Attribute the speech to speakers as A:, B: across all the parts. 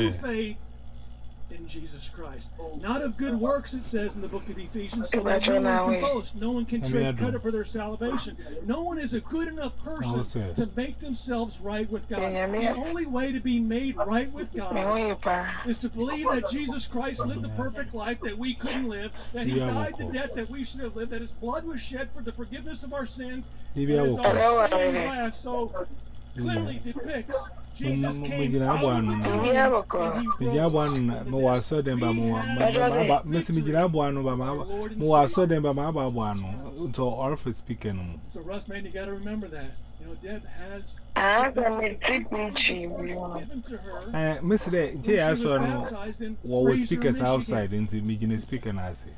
A: through faith in Jesus Christ. Not of good works, it says in the book of Ephesians, so that no one can boast. No one can trade credit for their salvation. No one is a good enough person to make themselves right with God. The only way to be made right with God is to believe that Jesus Christ lived the perfect life that we couldn't live, that He died the death that we should have lived, that His blood was shed for the forgiveness of our sins, and His our so clearly depicts
B: megyina abɔ ano megyina abɔ ano na mewɔ asɔ dɛm ba mewɔ mesi megyina abɔ ano ba mewɔ asɔ dɛm ba ma aba abɔ ano nti ɔrefa speaker no mu.
A: So Russ, man, you got to remember that. You know, Deb has.
B: Uh, Miss Day, Jay, I saw no. What was speakers outside into megyina speaker na ase.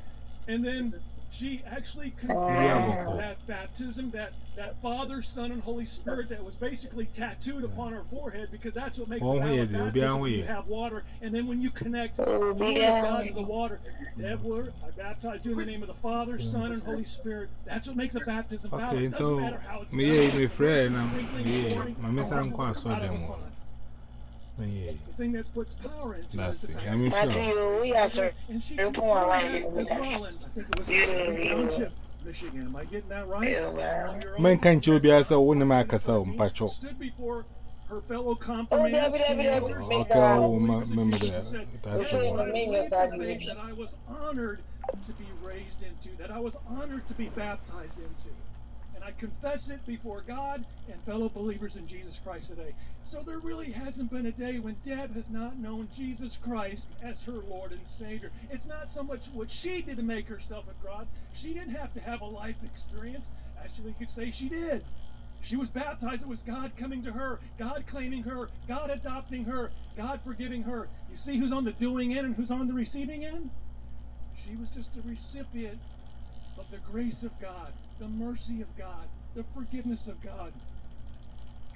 A: And then she actually confirmed that baptism, that, that Father, Son, and Holy Spirit that was basically tattooed upon her forehead because that's what makes it valid baptism. You have water, and then when you connect oh, the Word of God to the water, Edward, I baptize you in the name of the Father, Son, and Holy Spirit. That's what makes a baptism valid. Okay, it doesn't matter how it's
B: me, my friend, yeah, my miss uncle saw them.
A: The thing that puts power into
B: That's
A: it.
B: I mean, sure.
C: we are sir.
A: And she confirmed as well, and I think it was in Township, Michigan. Am I getting that right?
B: Man can't you be as a woman, Marcus, Pacho?
A: Stood before her fellow oh, confirmands.
B: Okay, I remember that. That's the one.
A: That I was honored to be raised into, that I was honored to be baptized into. And I confess it before God and fellow believers in Jesus Christ today. So there really hasn't been a day when Deb has not known Jesus Christ as her Lord and Savior. It's not so much what she did to make herself a God. She didn't have to have a life experience. Actually, we could say she did. She was baptized. It was God coming to her, God claiming her, God adopting her, God forgiving her. You see who's on the doing end and who's on the receiving end? She was just a recipient of the grace of God the mercy of God, the forgiveness of God,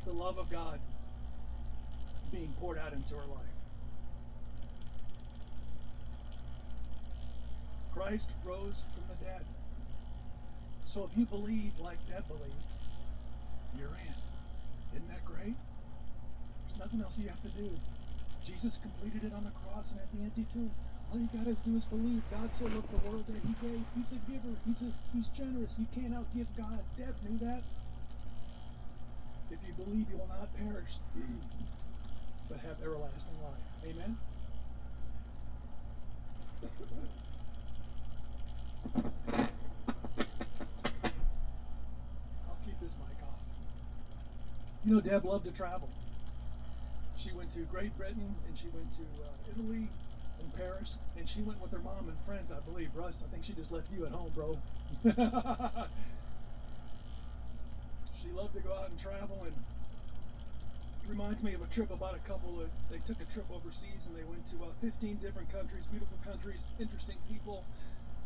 A: the love of God being poured out into our life. Christ rose from the dead. So if you believe like Deb believed, you're in. Isn't that great? There's nothing else you have to do. Jesus completed it on the cross and at the empty tomb. All you gotta do is believe. God so loved the world that He gave. He's a giver. He's a He's generous. You can't outgive God. Deb knew that. If you believe, you will not perish, but have everlasting life. Amen. I'll keep this mic off. You know, Deb loved to travel. She went to Great Britain and she went to uh, Italy in Paris, and she went with her mom and friends, I believe. Russ, I think she just left you at home, bro. she loved to go out and travel, and it reminds me of a trip about a couple that they took a trip overseas and they went to uh, 15 different countries, beautiful countries, interesting people,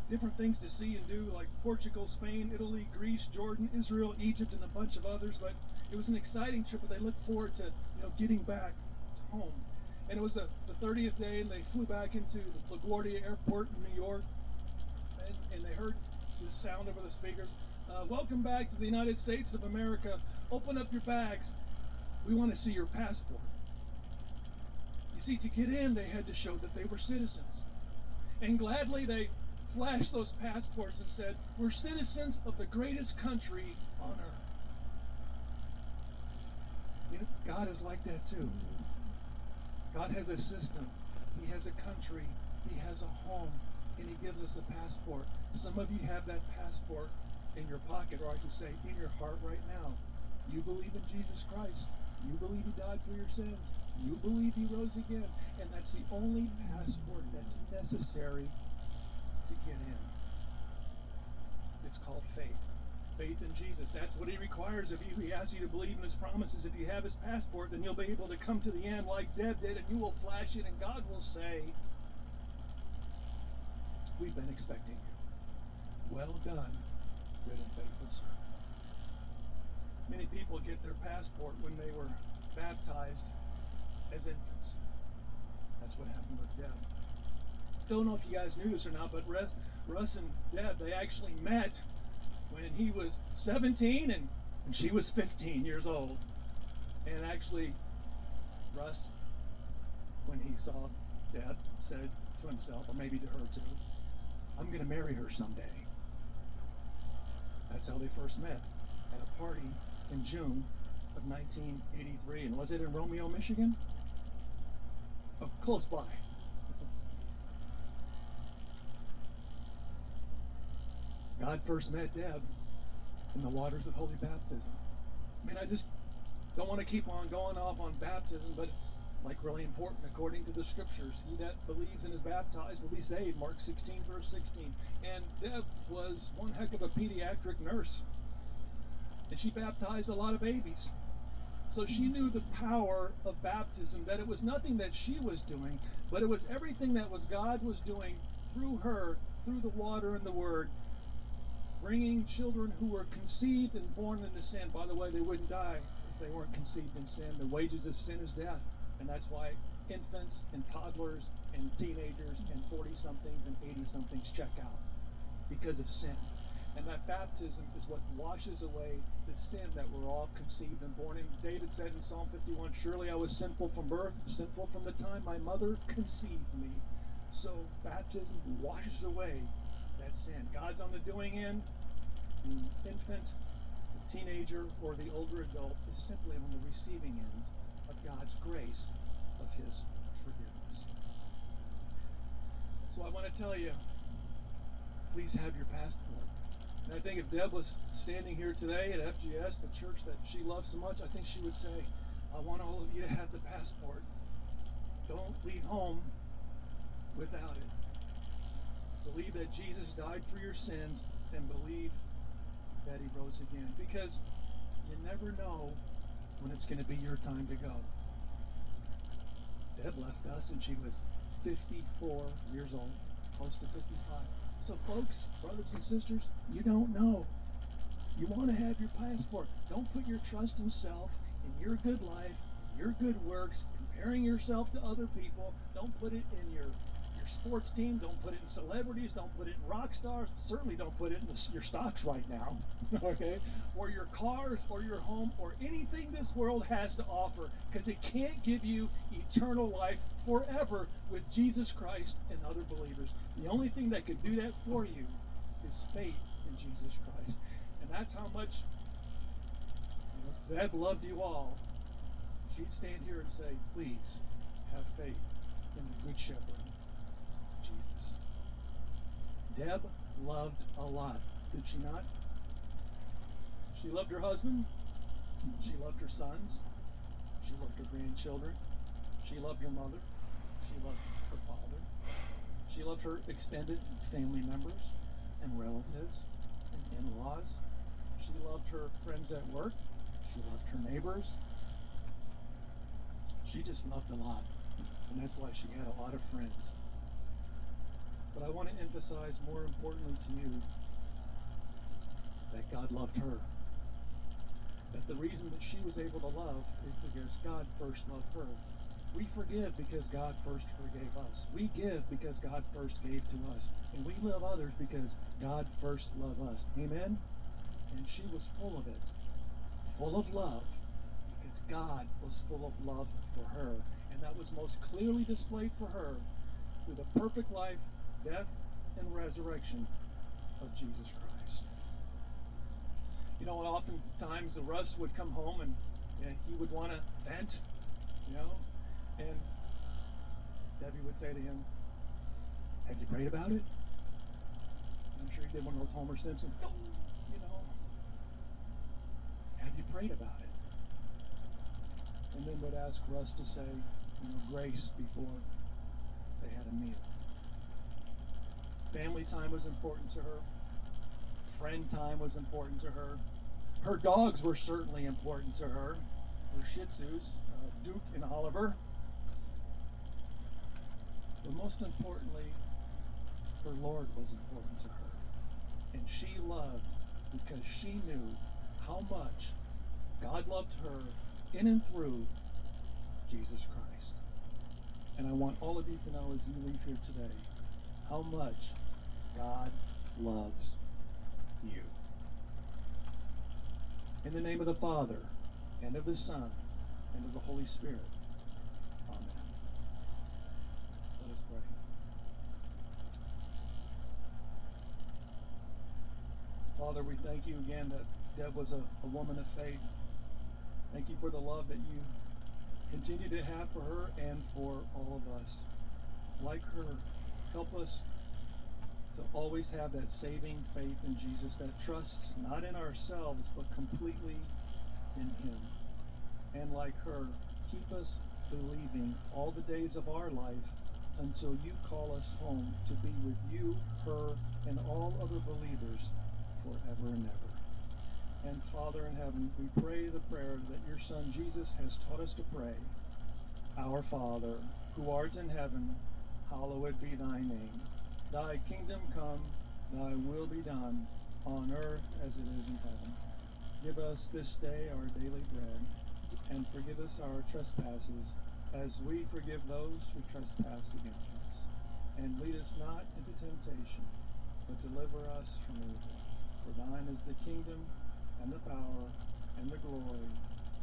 A: different things to see and do, like Portugal, Spain, Italy, Greece, Jordan, Israel, Egypt, and a bunch of others. But it was an exciting trip, but they looked forward to you know getting back home and it was the, the 30th day, and they flew back into LaGuardia Airport in New York, and, and they heard the sound over the speakers. Uh, welcome back to the United States of America. Open up your bags. We want to see your passport. You see, to get in, they had to show that they were citizens. And gladly, they flashed those passports and said, We're citizens of the greatest country on earth. You know, God is like that too. God has a system, He has a country, He has a home, and He gives us a passport. Some of you have that passport in your pocket, or I should say, in your heart right now. You believe in Jesus Christ. You believe He died for your sins. You believe He rose again. And that's the only passport that's necessary to get in. It's called faith faith in Jesus. That's what he requires of you. He asks you to believe in his promises. If you have his passport, then you'll be able to come to the end like Deb did, and you will flash it, and God will say, We've been expecting you. Well done, good and faithful servant. Many people get their passport when they were baptized as infants. That's what happened with Deb. Don't know if you guys knew this or not, but Russ, Russ and Deb, they actually met when he was 17 and, and she was 15 years old. And actually, Russ when he saw Deb, said to himself, or maybe to her too, I'm going to marry her someday. That's how they first met at a party in June of 1983. And was it in Romeo, Michigan? Oh, close by. God first met Deb in the waters of holy baptism. I mean, I just don't want to keep on going off on baptism, but it's like really important according to the scriptures. He that believes and is baptized will be saved. Mark 16, verse 16. And Deb was one heck of a pediatric nurse. And she baptized a lot of babies. So she knew the power of baptism, that it was nothing that she was doing, but it was everything that was God was doing through her, through the water and the word, bringing children who were conceived and born into sin. By the way, they wouldn't die if they weren't conceived in sin. The wages of sin is death. And that's why infants and toddlers and teenagers and 40 somethings and 80 somethings check out because of sin. And that baptism is what washes away the sin that we're all conceived and born in. David said in Psalm 51 Surely I was sinful from birth, sinful from the time my mother conceived me. So baptism washes away that sin. God's on the doing end. The infant, the teenager, or the older adult is simply on the receiving ends of God's grace, of His forgiveness. So I want to tell you please have your passport. And I think if Deb was standing here today at FGS, the church that she loves so much, I think she would say, I want all of you to have the passport. Don't leave home without it. Believe that Jesus died for your sins and believe that he rose again. Because you never know when it's going to be your time to go. Deb left us and she was 54 years old, close to 55. So, folks, brothers and sisters, you don't know. You want to have your passport. Don't put your trust in self, in your good life, your good works, comparing yourself to other people. Don't put it in your your sports team. Don't put it in celebrities. Don't put it in rock stars. Certainly don't put it in the, your stocks right now, okay? Or your cars, or your home, or anything this world has to offer, because it can't give you eternal life forever with Jesus Christ and other believers. The only thing that could do that for you is faith in Jesus Christ, and that's how much you know, Deb loved you all. She'd stand here and say, "Please have faith in the Good Shepherd." Deb loved a lot, did she not? She loved her husband. She loved her sons. She loved her grandchildren. She loved her mother. She loved her father. She loved her extended family members and relatives and in laws. She loved her friends at work. She loved her neighbors. She just loved a lot. And that's why she had a lot of friends. But I want to emphasize more importantly to you that God loved her. That the reason that she was able to love is because God first loved her. We forgive because God first forgave us. We give because God first gave to us. And we love others because God first loved us. Amen? And she was full of it. Full of love because God was full of love for her. And that was most clearly displayed for her through the perfect life death and resurrection of Jesus Christ. You know, oftentimes the Russ would come home and, and he would want to vent, you know, and Debbie would say to him, Have you prayed about it? I'm sure he did one of those Homer Simpsons, you know. Have you prayed about it? And then would ask Russ to say, you know, grace before they had a meal. Family time was important to her. Friend time was important to her. Her dogs were certainly important to her. Her Shih Tzus, uh, Duke and Oliver. But most importantly, her Lord was important to her. And she loved because she knew how much God loved her in and through Jesus Christ. And I want all of you to know as you leave here today how much God loves you. In the name of the Father, and of the Son, and of the Holy Spirit. Amen. Let us pray. Father, we thank you again that Deb was a, a woman of faith. Thank you for the love that you continue to have for her and for all of us. Like her, help us to always have that saving faith in Jesus that trusts not in ourselves but completely in Him. And like her, keep us believing all the days of our life until you call us home to be with you, her, and all other believers forever and ever. And Father in heaven, we pray the prayer that your Son Jesus has taught us to pray. Our Father, who art in heaven, hallowed be thy name. Thy kingdom come, thy will be done, on earth as it is in heaven. Give us this day our daily bread, and forgive us our trespasses, as we forgive those who trespass against us. And lead us not into temptation, but deliver us from evil. For thine is the kingdom, and the power, and the glory,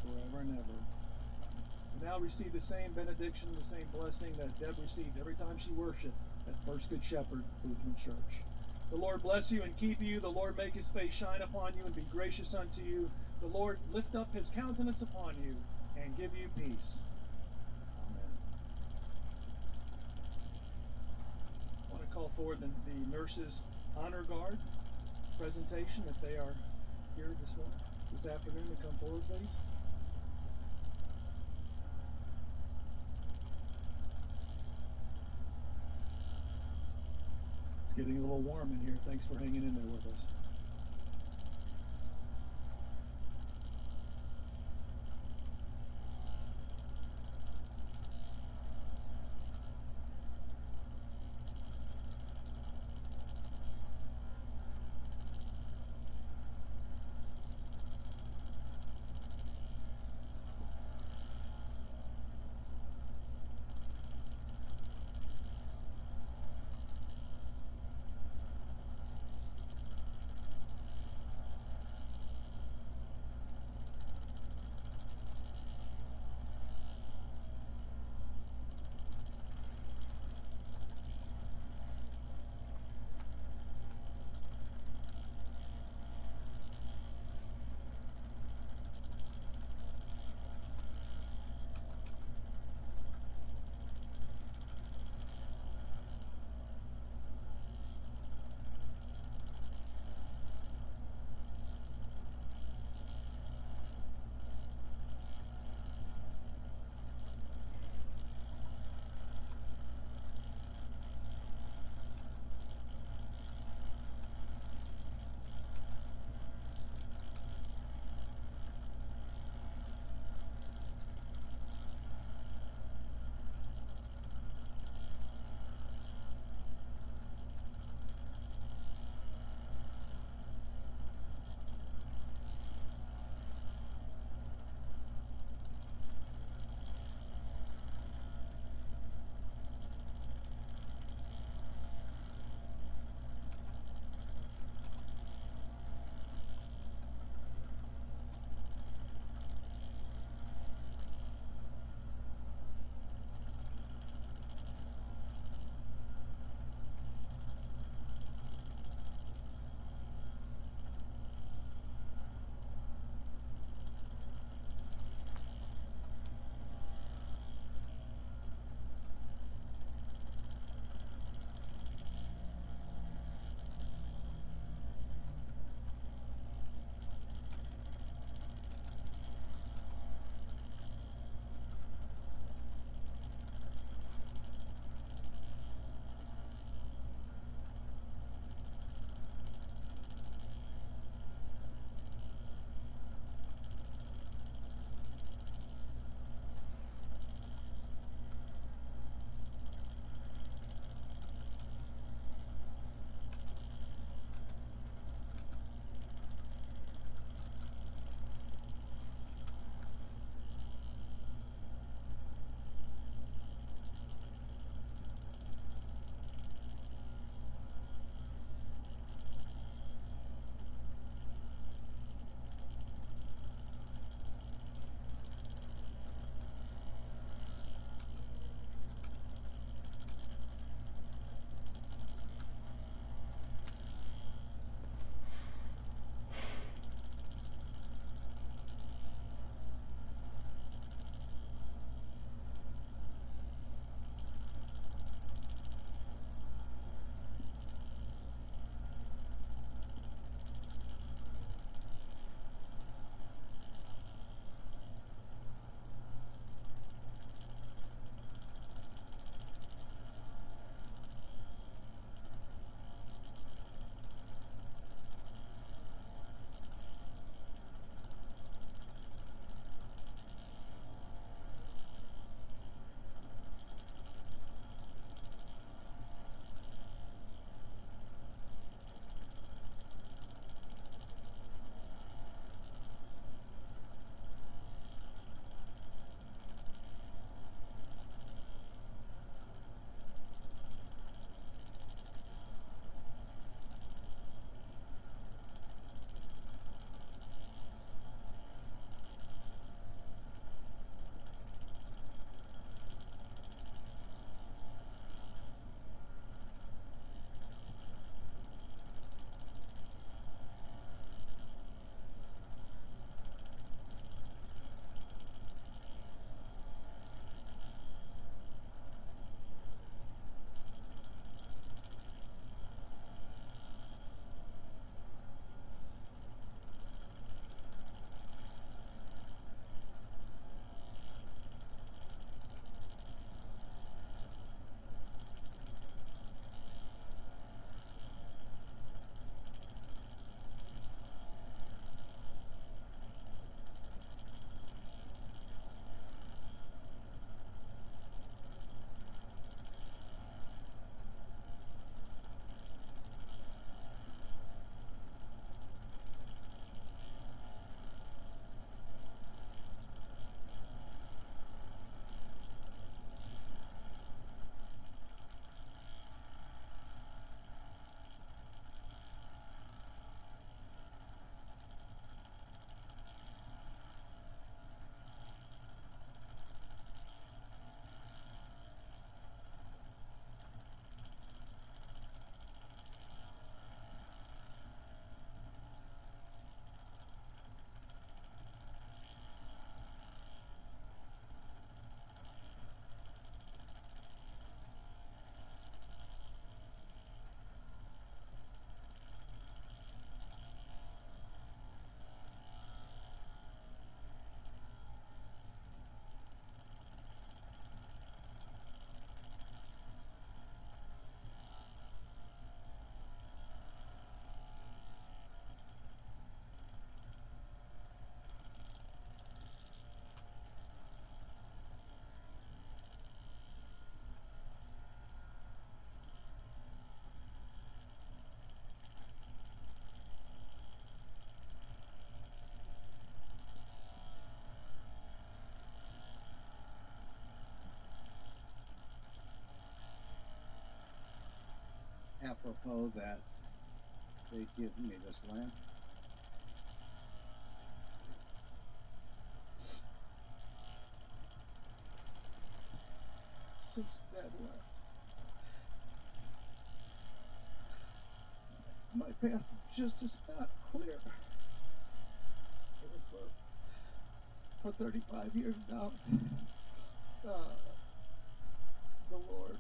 A: forever and ever. Now receive the same benediction, the same blessing that Deb received every time she worshiped at First Good Shepherd Lutheran Church. The Lord bless you and keep you. The Lord make his face shine upon you and be gracious unto you. The Lord lift up his countenance upon you and give you peace. Amen. I want to call forward the, the nurses honor guard presentation if they are here this morning, this afternoon to come forward, please. Getting a little warm in here. Thanks for hanging in there with us.
C: Apropos that they give me this land.
A: Since Dad left, my path just is not clear. For, for 35 years now, uh, the Lord